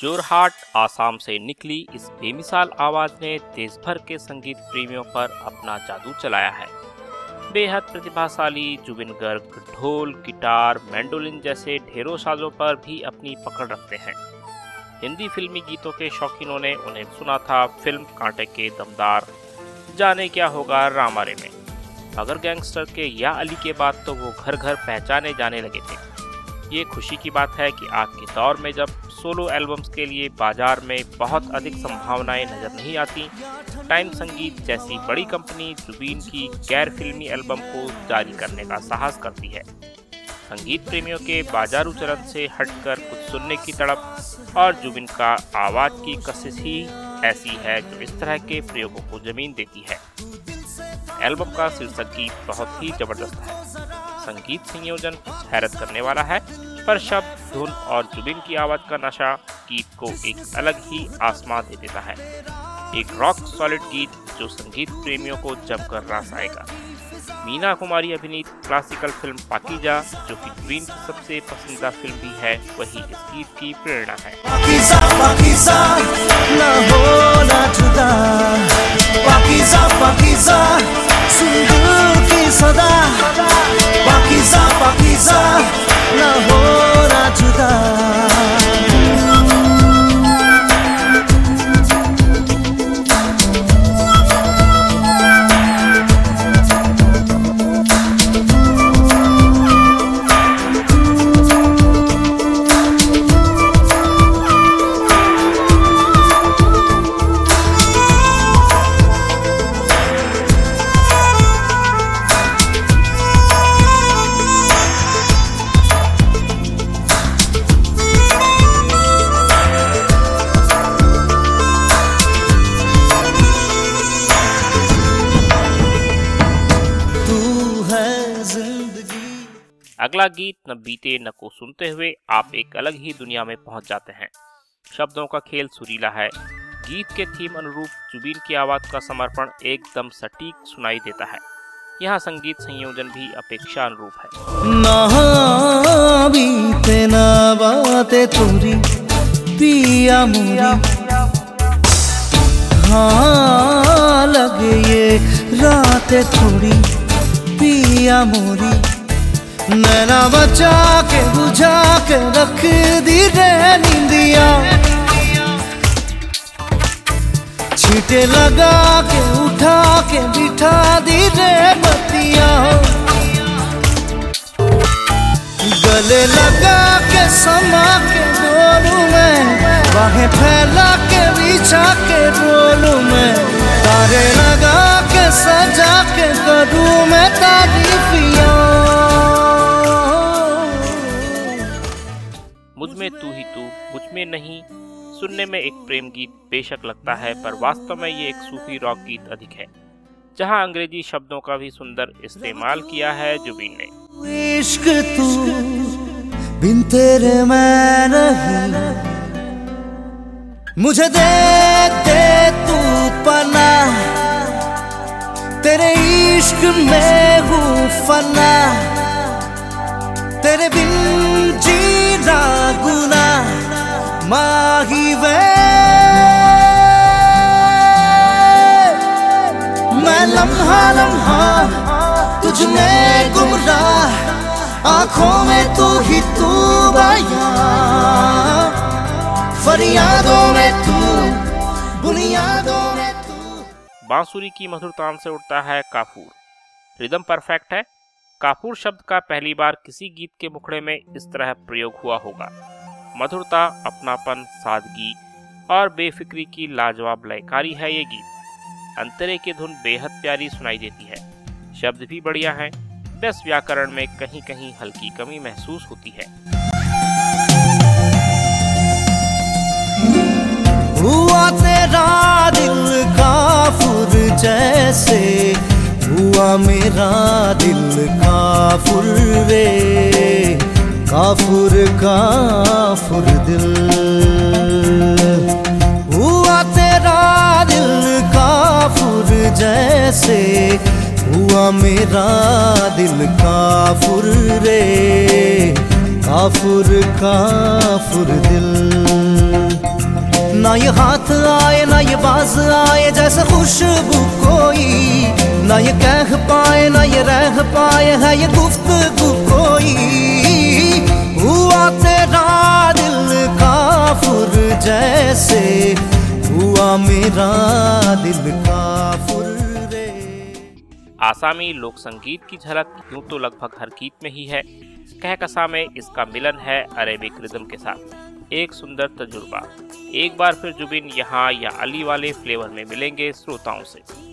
जोरहाट आसाम से निकली इस बेमिसाल आवाज़ ने देश भर के संगीत प्रेमियों पर अपना जादू चलाया है। बेहद प्रतिभाशाली जुबिन गर्ग ढोल, गिटार मैंडोलिन जैसे ढेरों साजों पर भी अपनी पकड़ रखते हैं। हिंदी फिल्मी गीतों के शौकीनों ने उन्हें सुना था फ़िल्म कांटे के दमदार, जाने क्या होगा रामारे में। अगर गैंगस्टर के या अली के बाद तो वो घर घर पहचाने जाने लगे थे। ये खुशी की बात है कि आज के दौर में जब सोलो एल्बम्स के लिए बाज़ार में बहुत अधिक संभावनाएँ नज़र नहीं आती। टाइम संगीत जैसी बड़ी कंपनी जुबीन की गैर फिल्मी एल्बम को जारी करने का साहस करती है। संगीत प्रेमियों के बाजारू चरण से हटकर कुछ सुनने की तड़प और जुबिन का आवाज़ की कशिश ही ऐसी है जो इस तरह के प्रयोगों को ज़मीन देती है। एल्बम का शीर्षक गीत बहुत ही ज़बरदस्त है। संगीत संयोजन हैरत करने वाला है, पर शब्द धुन और जुबिन की आवाज़ का नशा गीत को एक अलग ही आसमां दे देता है। एक रॉक सॉलिड गीत जो संगीत प्रेमियों को जमकर रास आएगा। मीना कुमारी अभिनीत क्लासिकल फ़िल्म पाकिजा जो कि ग्रीन की सबसे पसंदीदा फ़िल्म भी है वही इस गीत की प्रेरणा है। पाकीजा, पाकीजा, अगला गीत न बीते न को सुनते हुए आप एक अलग ही दुनिया में पहुँच जाते हैं। शब्दों का खेल सुरीला है। गीत के थीम अनुरूप जुबीन की आवाज़ का समर्पण एकदम सटीक सुनाई देता है। यहाँ संगीत संयोजन भी अपेक्षा अनुरूप है। हाँ लगे ये रातें थोड़ी पिया मोरी। नैना बचा के, बुझा के रख दी रे नींदिया। छीटे लगा के, उठा के, बिठा दी रे गले लगा के, समा के डोलू में, बाहें फैला के, बिछा के डोलू में। तारे लगा के, सजा के करूँ मैं तारीफिया। में तू ही तू मुझमें नहीं। सुनने में एक प्रेम गीत बेशक लगता है, पर वास्तव में ये एक सूफी रॉक गीत अधिक है, जहाँ अंग्रेज़ी शब्दों का भी सुंदर इस्तेमाल किया है जुबीन ने। इश्क तू बिन तेरे मैं नहीं। मुझे दे दे तू पना तेरे इश्क में हूँ फना, तेरे बिन गुना माही वे। मैं लम्हा लम्हा, तुझ में गुमराह, आँखों में तू ही तू बाया। फरियादों में तू, बुनियादों में तू। बांसुरी की मधुर तान से उठता है काफूर। रिदम परफेक्ट है। काफूर शब्द का पहली बार किसी गीत के मुखड़े में इस तरह प्रयोग हुआ होगा। मधुरता, अपनापन, सादगी और बेफिक्री की लाजवाब लयकारी है ये गीत। अंतरे की धुन बेहद प्यारी सुनाई देती है। शब्द भी बढ़िया हैं। बस व्याकरण में कहीं कहीं हल्की कमी महसूस होती है। हुआ तेरा दिल काफुर जैसे हुआ मेरा दिल काफुर रे, काफुर काफुर दिल। हुआ तेरा दिल काफुर जैसे, हुआ मेरा दिल काफुर रे, काफुर काफुर दिल। ना ये हाथ आए, ना ये बाज आए, जैसे खुशबू कोई ना ये कह पाए, ना ये रह पाए, है ये गुफ्तगू कोई। हुआ तेरा दिल का फुर जैसे, हुआ मेरा दिल का फुर रे। आसामी लोक संगीत की झलक यूँ तो लगभग हर गीत में ही है। कहकसा में इसका मिलन है अरेबिक रिदम के साथ। एक सुंदर तजुर्बा। एक बार फिर जुबिन यहाँ या अली वाले फ्लेवर में मिलेंगे श्रोताओं से।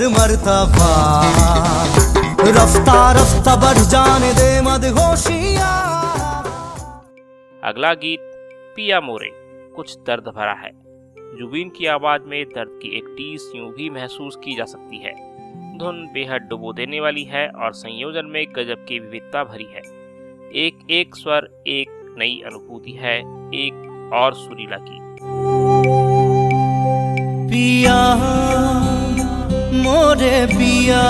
हर मर्तबा। रफ्ता रफ्ता बढ़ जाने दे मदहोशिया अगला गीत पिया मोरे कुछ दर्द भरा है। जुबीन की आवाज़ में दर्द की एक टीस यूँ भी महसूस की जा सकती है। धुन बेहद डुबो देने वाली है और संयोजन में गजब की विविधता भरी है। एक एक स्वर एक नई अनुभूति है एक और सुरीला की पिया মোরে পিয়া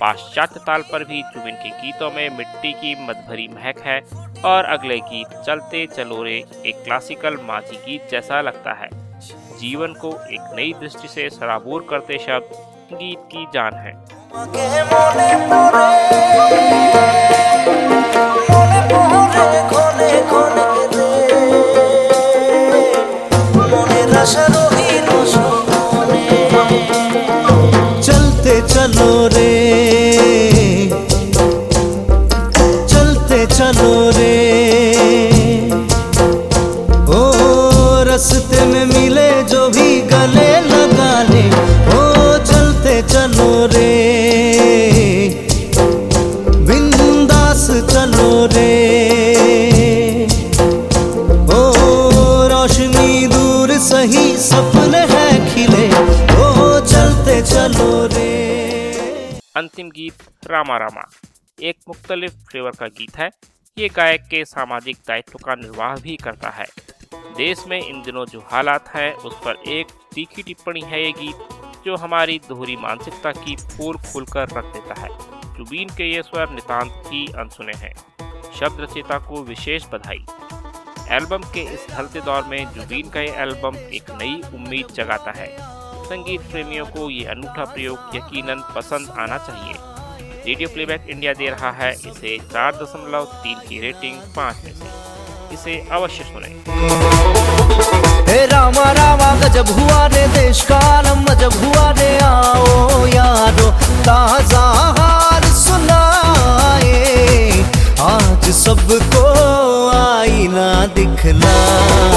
पाश्चात्य ताल पर भी जुबिन के गीतों में मिट्टी की मदभरी महक है और अगले गीत चलते चलो रे एक क्लासिकल माझी गीत जैसा लगता है। जीवन को एक नई दृष्टि से सराबोर करते शब्द गीत की जान है। चलते गीत रामा रामा। एक मुख्तलिफ़ फ्लेवर का गीत है। ये गायक के सामाजिक दायित्व का निर्वाह भी करता है। देश में इन दिनों जो हालात हैं, उस पर एक तीखी टिप्पणी है ये गीत, जो हमारी दोहरी मानसिकता की पोल कर रख देता है। जुबीन के ये स्वर नितांत ही अनसुने हैं। शब्द रचयिता को विशेष बधाई। एल्बम के इस ढलते दौर में जुबीन का ये एल्बम एक नई उम्मीद जगाता है। संगीत प्रेमियों को ये अनूठा प्रयोग यकीनन पसंद आना चाहिए। रेडियो प्लेबैक इंडिया दे रहा है इसे चार दशमलव तीन की रेटिंग पाँच में से। इसे अवश्य सुने। रामा रामा, गजब हुआ रे देश का गजब हुआ रे आओ यारो ताज़ा सुनाए। आज सबको आईना दिखलाए